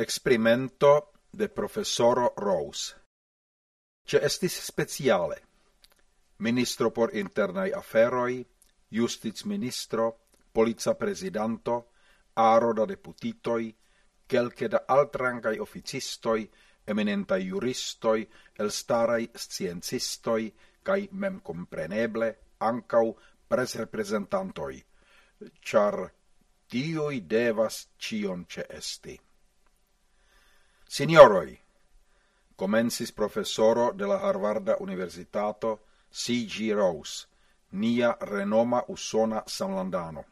Experimento de professoro Rose. Ce estis speciale. Ministro por internai aferoi, justic ministro, polica presidanto, aro da deputitoi, kelke da altrangai officistoi, eminentai juristoi, elstarai sciencistoi, kai mem compreneble ancau presrepresentantoi, char tioi devas cion ce esti. Signoroi, comensis professoro de la Harvarda Universitato C.G. Rose, nia renoma usona samlandano.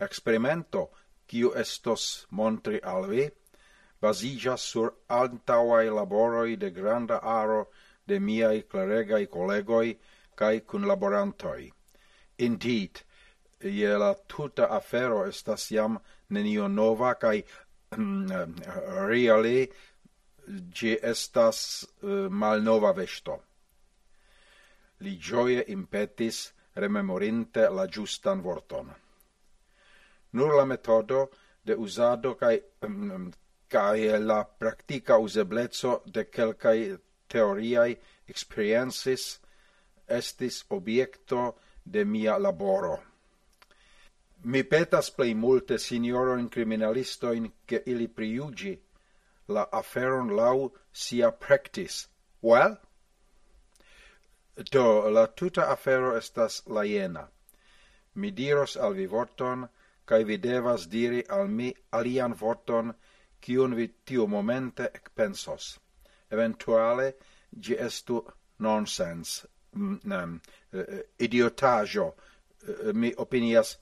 Experimento, quiu estos montri al vi, basigas sur antauai laboroi de granda aro de miai claregai collegoi cae cunlaborantoi. Indeed, ie la tuta afero estas jam nenio nova cae Mm, eh, really gi estas uh, malnova vesto. Li gioie impetis rememorinte la giustan vorton. Nur la metodo de usado cae, um, mm, cae la practica useblezzo de quelcae teoriae experiences estis obiecto de mia laboro. Mi petas plei multe signoron criminalistoin che ili priugi la aferon lau sia practis. Well? Do, la tuta afero estas laiena. Mi diros al vi vorton, cae vi devas diri al mi alian vorton, cion vi tiu momente ecpensos. Eventuale, gi estu nonsens, mm, mm, eh, eh, idiotajo, eh, mi opinias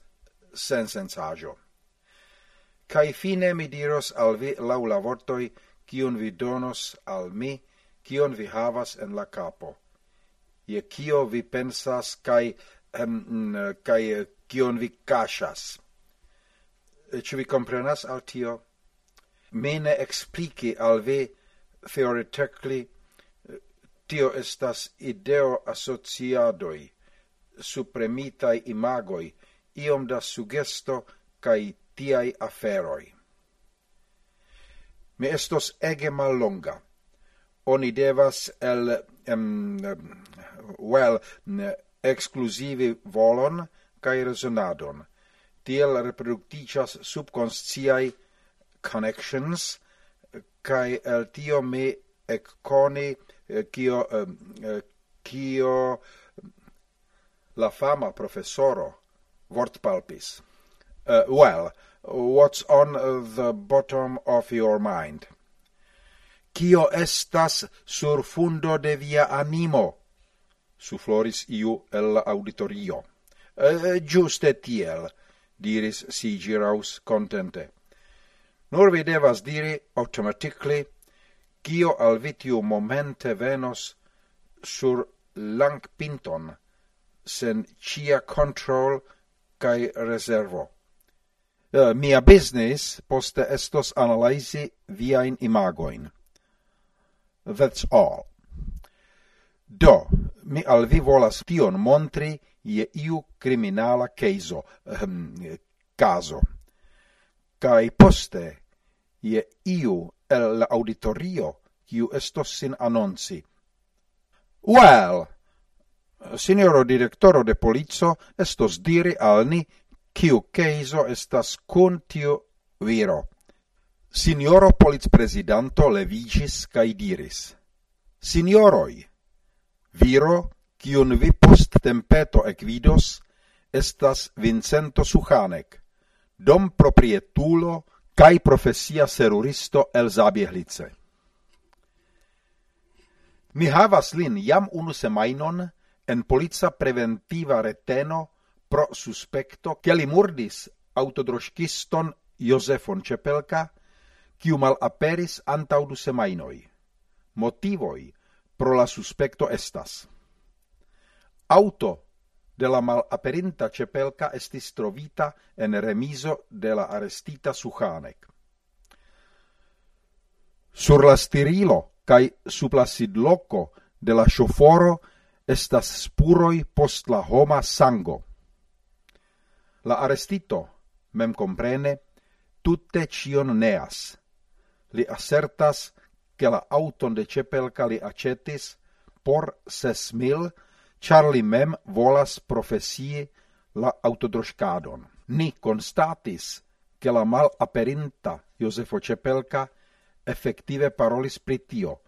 sensensaggio. Cai fine mi diros al vi laula vortoi, cion vi donos al mi, cion vi havas en la capo. Ie cio vi pensas, cae, um, cae cion vi casas. Ci vi comprenas al tio? Mi ne explici al vi theoretically tio estas ideo associadoi, supremitai imagoi, iom da sugesto cae tiai aferoi. Mi estos ege mallonga. Oni devas el, um, well, exclusive volon cae resonadon. Tiel reproducticias subconsciai connections, cae el tio mi ecconi cio, eh, cio eh, la fama professoro Vort palpis. Uh, well, what's on the bottom of your mind? Cio estas sur fundo de via animo? Sufloris iu el auditorio. Uh, giuste tiel, diris Sigiraus contente. Nur vi devas diri automatically cio al vitiu momente venos sur lang pinton, sen cia control kai reservo. Uh, mia business poste estos analysi viain imagoin. That's all. Do, mi al vi volas tion montri je iu criminala ehm, caso, um, caso. Kai poste je iu el auditorio kiu estos sin annonci. Well, Signoro directoro de polizo estos diri al ni kiu ceiso estas kun tiu viro. Signoro policpresidanto levigis cae diris. Signoroi, viro, cion vi post tempeto equidos, estas Vincento Suchanek, dom proprietulo cae profesia seruristo el Zabiehlice. Mi havas lin jam unu semainon en polica preventiva reteno pro suspecto che li murdis autodroschiston Josefon Cepelka, kiu malaperis antau du semainoi. Motivoi pro la suspecto estas. Auto de la malaperinta Cepelka estis trovita en remiso de la arestita Suchanek. Sur la stirilo cae sub la sidloco de la choforo estas spuroi post la homa sango. La arestito, mem comprene, tutte cion neas. Li assertas che la auton de Cepelca li acetis por ses mil, char li mem volas profesie la autodroscadon. Ni constatis che la mal aperinta Josefo Cepelca effettive parolis pritio,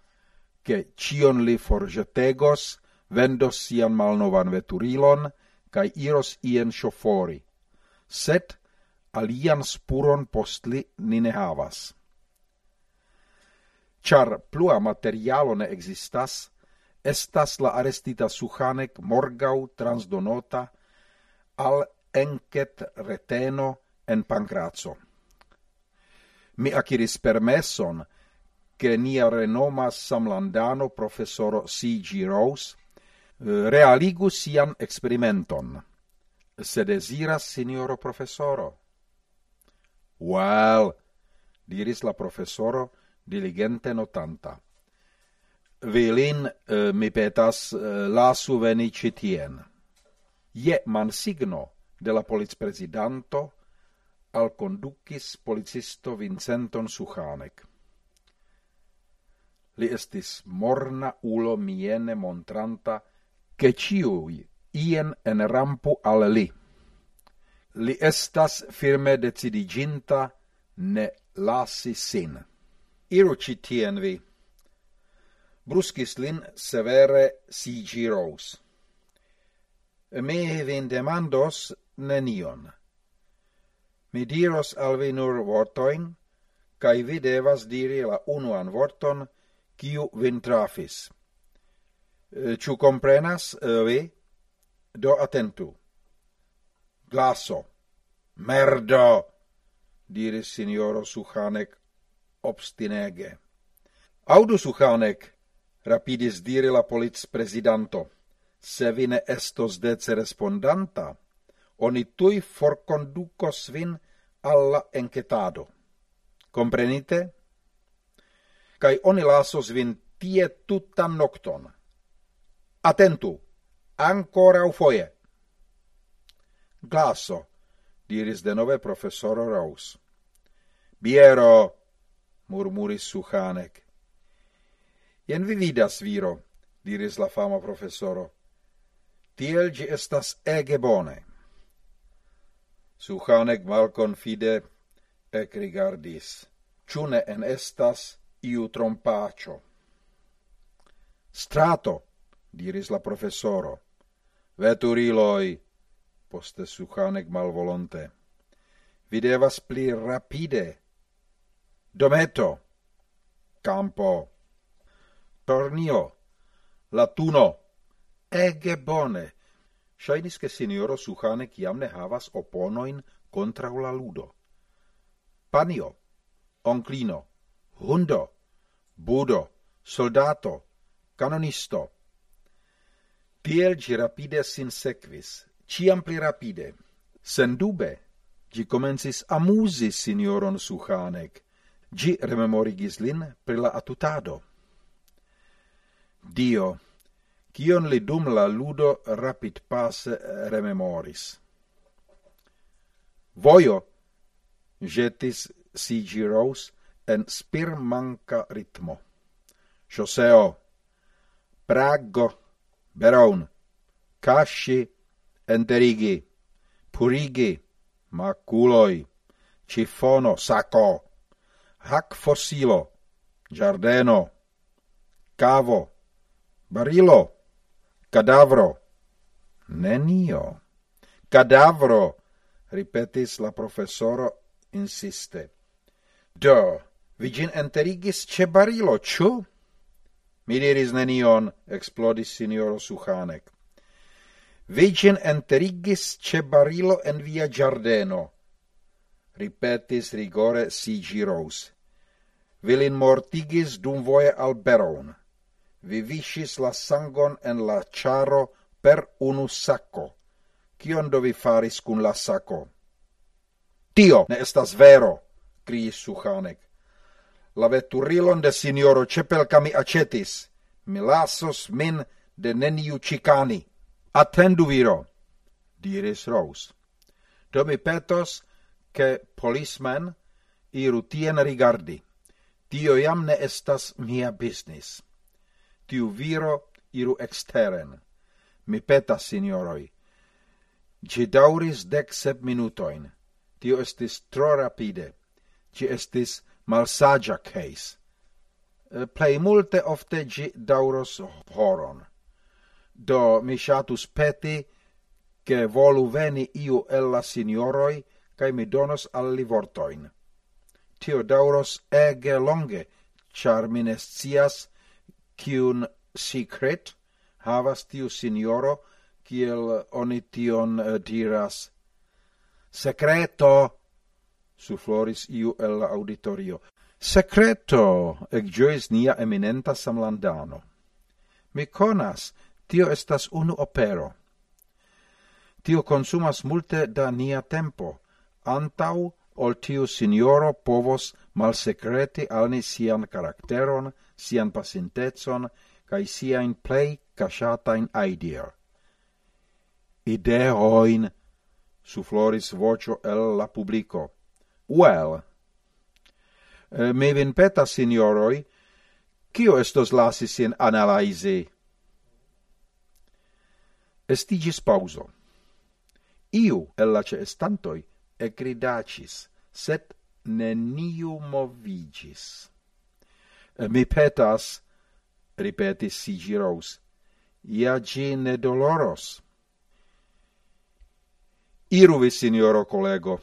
che cion li forgetegos, vendos sian malnovan veturilon cae iros ien shofori. Set alian spuron postli ni ne havas. Char plua materialo ne existas, estas la arestita suchanek morgau transdonota al enket reteno en pancrazo. Mi aciris permesson che nia renoma samlandano professoro C.G. Rose Eh, realigu sian experimenton. Se desiras, signoro professoro. Well, diris la professoro, diligente notanta. Vilin, eh, mi petas, eh, lasu veni citien. Je mansigno de la al kondukis policisto Vincenton Suchanek. Li estis morna ulo miene montranta che ciui ien en rampu al li. Li estas firme decidiginta ne lasi sin. Iru citien vi. Bruscis lin severe si giros. Me vin demandos nenion. Mi diros al vi nur vortoin, cae vi devas diri la unuan vorton, kiu vin trafis. Eh, ciu comprenas eh, vi? Do attentu. Glaso. Merdo! diris signoro Suchanek obstinege. Audu Suchanek, rapidis diri la polic presidanto, se vi ne estos dece respondanta, oni tui forconducos vin alla enquetado. Comprenite? Cai oni lasos vin tie tutan nocton. Atentu, ancora u foie. Glasso, diris denove professoro Raus. Biero, murmuris Suchanek. Jen vi vidas, viro, diris la fama professoro. Tiel gi estas ege bone. Suchanek malcon fide ec rigardis. Ciune en estas iu trompacio. Strato, diris la professoro. Veturiloi, poste Suchanek malvolonte. Videvas pli rapide. Dometo, campo, tornio, latuno, ege bone. Shainis che signoro Suchanek jam ne havas oponoin contra la ludo. Panio, onclino, hundo, budo, soldato, canonisto, Tiel gi rapide sin sequis, ciam pli rapide. Sendube, gi comencis amusi signoron Suchanek, gi rememorigis lin pri la atutado. Dio, cion li dum la ludo rapid passe eh, rememoris. Vojo, jetis C.G. Rose en spirmanca ritmo. Joseo, Prago, Beraun, casci, enterigi, purigi, maculoi, cifono, saco, hac fossilo, giardeno, cavo, barilo, cadavro, nenio. Cadavro, ripetis la professoro insiste. Do, vigin enterigis ce barilo, ciu? Mi diris nenion, explodis signoro Suchanek. Vigin enterigis ce barilo en via giardeno, ripetis rigore Sigi Rose. Vilin mortigis dum voie al Beron. Vi viscis la sangon en la charo per unu sacco. Cion do vi faris cun la sacco? Tio ne estas vero, criis Suchanek la veturilon de signoro Cepelca mi acetis, mi lasos min de neniu cicani. Attendu viro, diris Rose. Do mi petos, che policeman iru tien rigardi. Tio iam ne estas mia business. Tiu viro iru exteren. Mi petas, signoroi. Ci dauris dec sep minutoin. Tio estis tro rapide. Ci estis malsagia case. Eh, Plei multe ofte gi dauros horon. Do mi shatus peti che volu veni iu ella signoroi cae mi donos alli vortoin. Tio dauros ege longe, char mi cium secret havas tiu signoro, kiel oni tion eh, diras. Secreto! su floris iu el la auditorio. Secreto! Ecgiois nia eminenta samlandano. Mi conas, tio estas unu opero. Tio consumas multe da nia tempo, antau ol tiu signoro povos malsecreti al ni sian caracteron, sian pacintetson, cae siain plei casciatain idea. Ideoin, suffloris vocio el la publico. Well. Eh, Me vin petas, signoroi, Cio estos lasis in analaisi? Estigis pauso. Iu el la ceestantoi ecridacis, set neniu movigis. Eh, mi petas, ripetis Sigirous, ia gi ne doloros. Iruvi, signoro collego,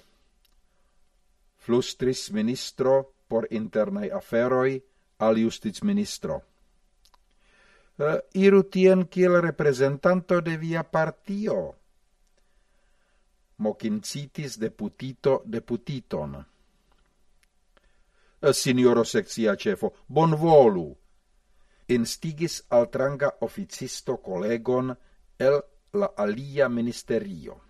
flustris ministro por internae aferoi al justic ministro. Uh, eh, iru tien kiel representanto de via partio. Mocincitis deputito deputiton. Uh, signoro sexia cefo, bonvolu! Instigis altranga officisto collegon el la alia ministerio.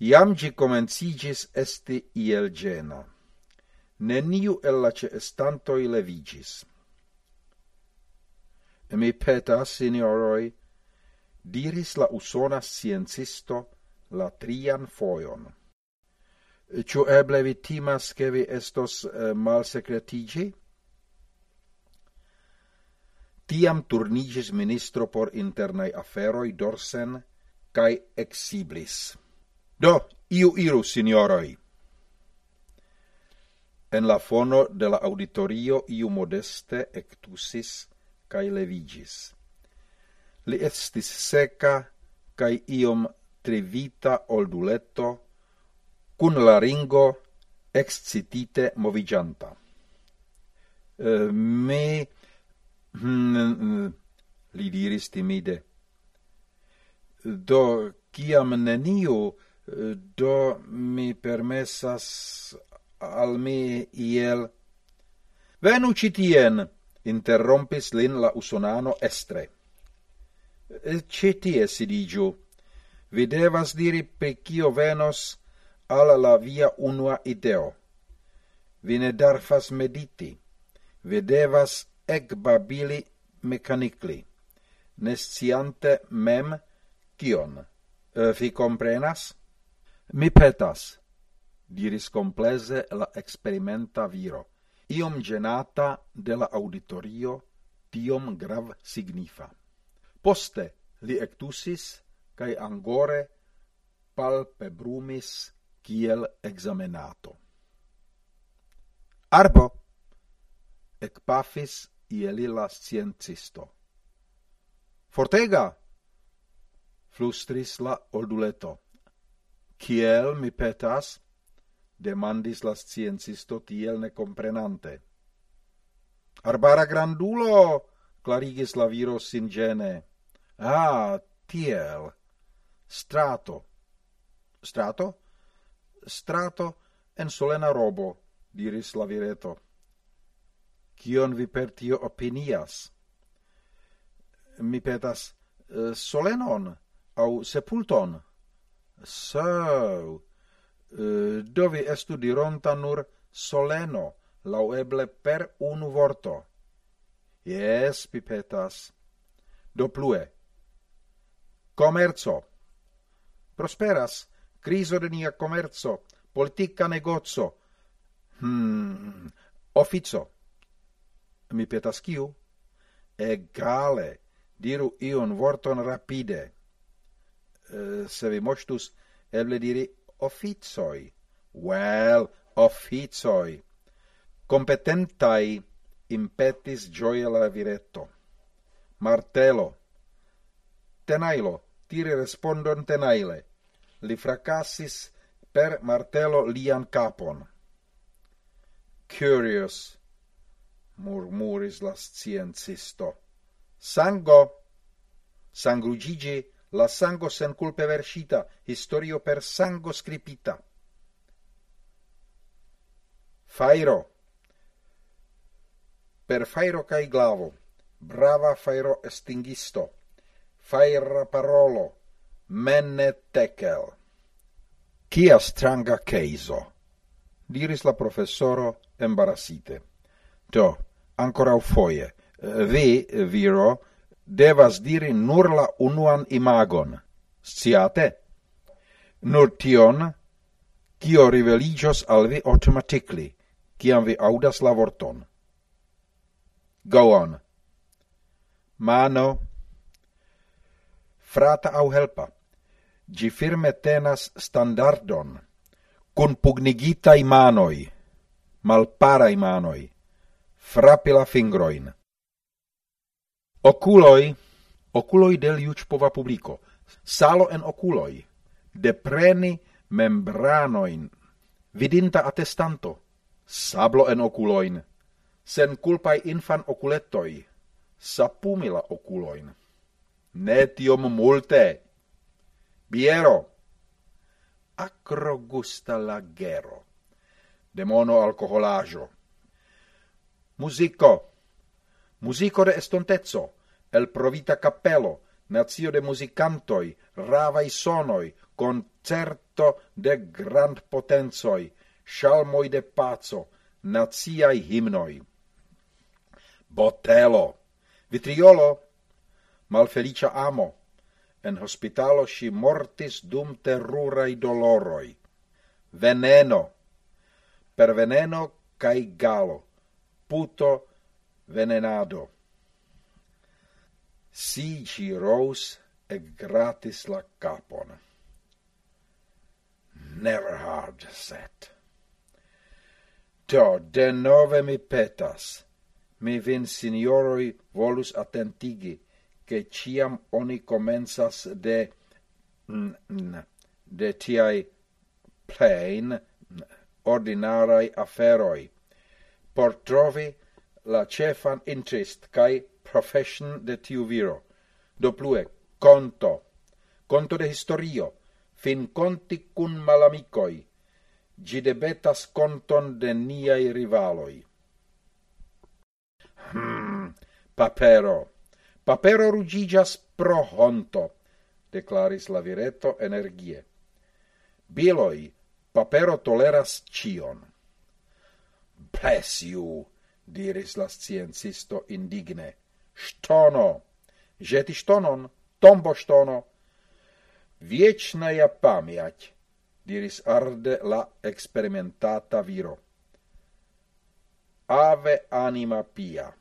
Iam gi comencigis esti iel gena. Neniu el la ceestantoi levigis. Mi petas, signoroi, diris la usona sciencisto la trian foion. Ciu eble vi timas che vi estos eh, malsecretigi? Tiam turnigis ministro por internai aferoi dorsen, cae exiblis. Do, iu iru, signoroi. En la fono de la auditorio iu modeste ectusis cae levigis. Li estis seca cae iom trivita olduletto cun la ringo excitite movigianta. Uh, eh, me... Mm, li diris timide. Do, ciam neniu do mi permessas al mi iel... Venu citien, interrompis lin la usonano estre. Citie sidigiu, vi devas diri pe cio venos al la via unua ideo. Vi ne darfas mediti, vi devas ec babili mecanicli, nesciante mem cion. Eh, vi comprenas? Mi petas, diris complese la experimenta viro, iom genata de la auditorio, tiom grav signifa. Poste li ectusis, cae angore palpebrumis kiel examenato. Arbo! Ecpafis ielila sciencisto. Fortega! flustris la olduleto. Kiel mi petas? demandis la sciencisto tiel necomprenante. Arbara grandulo, clarigis la viro singene. Ah, tiel. Strato. Strato? Strato en solena robo, diris la vireto. Cion vi per tio opinias? Mi petas eh, solenon au sepulton. So, eh, do dovi estu dironta nur soleno, laueble per unu vorto. Yes, pipetas. Do plue. Commerzo. Prosperas, criso de nia commerzo, politica negozio Hmm, officio. Mi petas kiu? Egale, diru ion vorton rapide. Eh, se vi mostus eble diri officoi, well, officoi, competentai impetis gioia la viretto. Martelo, tenailo, tiri respondon tenaile, li fracassis per martelo lian capon. Curious, murmuris la sciencisto. Sango, sangrugigi la sango sen culpe versita, historio per sango scripita. Fairo. Per fairo cae glavo, brava fairo estingisto, faira parolo, menne tekel. Cia stranga ceiso, diris la professoro embarasite. Do, ancora foie, eh, vi, viro, devas diri nur la unuan imagon, sciate? Nur tion, kio riveligios al vi automatically, ciam vi audas la vorton. Go on. Mano, frata au helpa, gi firme tenas standardon, cun pugnigitai manoi, malparai manoi, frapi la fingroin. Oculoi, oculoi del iucpova publico, salo en oculoi, depreni membranoin, vidinta attestanto, sablo en oculoin, sen culpai infan oculettoi, sapumila oculoin. Netium multe. Biero. Acro Acrogusta lagero. Demono alcoholajo. Musico. Musico de estontezzo el provita cappello, nazio de musicantoi, ravai sonoi, concerto de grand potenzoi, shalmoi de pazzo, naziai himnoi. Botelo, vitriolo, malfelicia amo, en hospitalo si mortis dum terrurai doloroi. Veneno, per veneno cae galo, puto venenado. Si ci rose e gratis la capon. Never hard set. To, de nove mi petas. Mi vin signoroi volus attentigi, che ciam oni comensas de de tiai plain ordinarai aferoi, por trovi la cefan interest cae profession de tiu viro. Do plue, conto, conto de historio, fin conti cun malamicoi, gi debetas conton de niai rivaloi. Hmm, papero, papero rugigas pro honto, declaris la vireto energie. Biloi, papero toleras cion. Bless you, diris la sciencisto indigne. Stono, jeti stonon, tombo stono. Viecna ja pamiać, diris arde la experimentata viro. Ave anima pia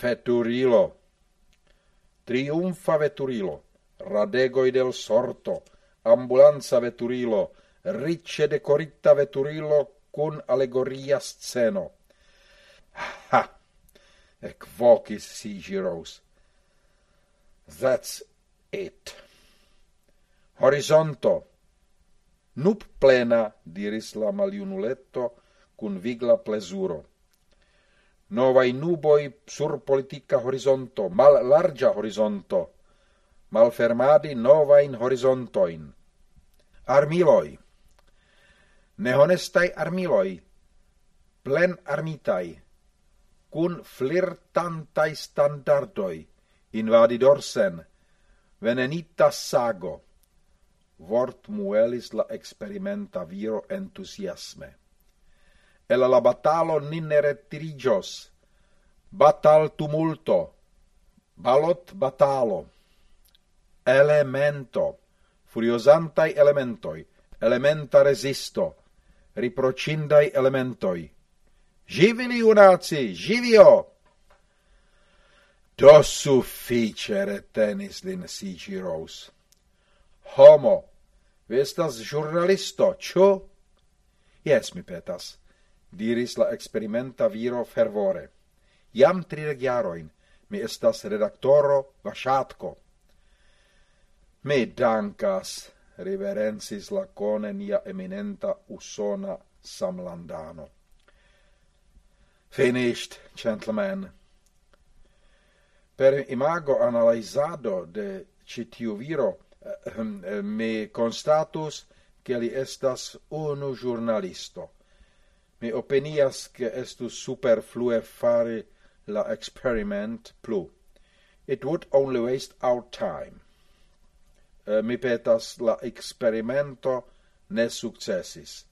veturilo. Triumfa veturilo, radegoi del sorto, ambulanza veturilo, ricce decorita veturilo cun allegoria sceno. Ha! ecvocis Sigiros. That's it. Horizonto. Nup plena, diris la maliunuletto, cun vigla plesuro. Novai nuboi sur politica horizonto, mal larga horizonto, mal fermadi novain horizontoin. Armiloi. Nehonestai armiloi, plen armitai, cun flirtantai standardoi, invadi dorsen, venenita sago, vort muelis la experimenta viro entusiasme. El la batalo nin retirigios, batal tumulto, balot batalo, elemento, furiosantai elementoi, elementa resisto, riprocindai elementoi, Živili, unaci, živio! Do suffice retenis lin Sigi Rose. Homo, vestas giornalisto, ĉu? Yes, mi petas, diris la experimenta viro fervore. Jam tridek mi estas redaktoro vashatko. Mi dankas, riverensis la cone nia eminenta usona samlandano. Finished, gentlemen. Per imago analizado de citiu viro, eh, hm, eh, mi constatus che li estas unu giornalisto. Mi opinias che estus superflue fare la experiment plu. It would only waste our time. Eh, mi petas la experimento ne successis.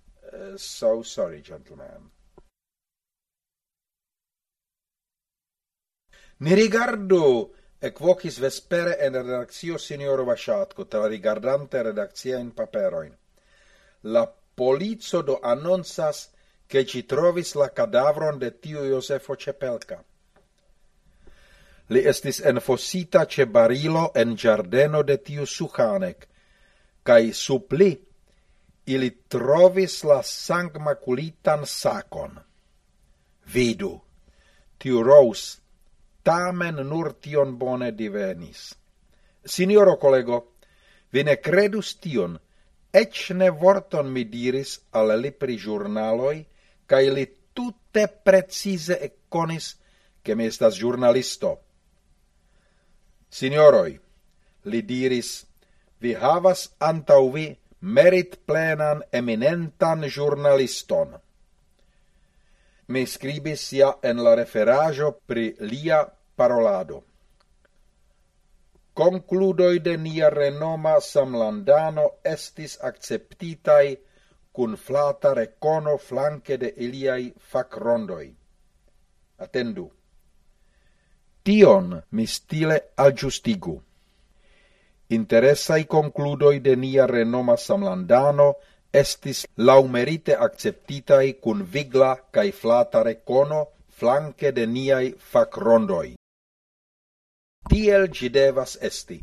so sorry, gentlemen. Mi rigardu! Equocis vespere en redactio signoro Vashatko, tra rigardante redactia in paperoin. La polizo do annonsas che ci trovis la cadavron de tiu Josefo Cepelka. Li estis enfosita ce barilo en giardeno de tiu Suchanek, cae supli ili trovis la sangmaculitan sacon. Vidu, tiu Rose tamen nur tion bone divenis. Signoro collego, vi ne credus tion, ec ne vorton mi diris al li pri giurnaloi, cae li tutte precise conis che mi estas giurnalisto. Signoroi, li diris, vi havas antau vi merit plenan eminentan giurnaliston mi scribis sia en la referajo pri lia parolado. Concludoi de nia renoma samlandano estis acceptitai cun flata recono flanque de iliai facrondoi. Attendu. Tion mi stile agiustigu. Interessai concludoi de nia renoma samlandano estis laumerite acceptitai cun vigla cae flata recono flanque de niai facrondoi. Tiel gi devas esti.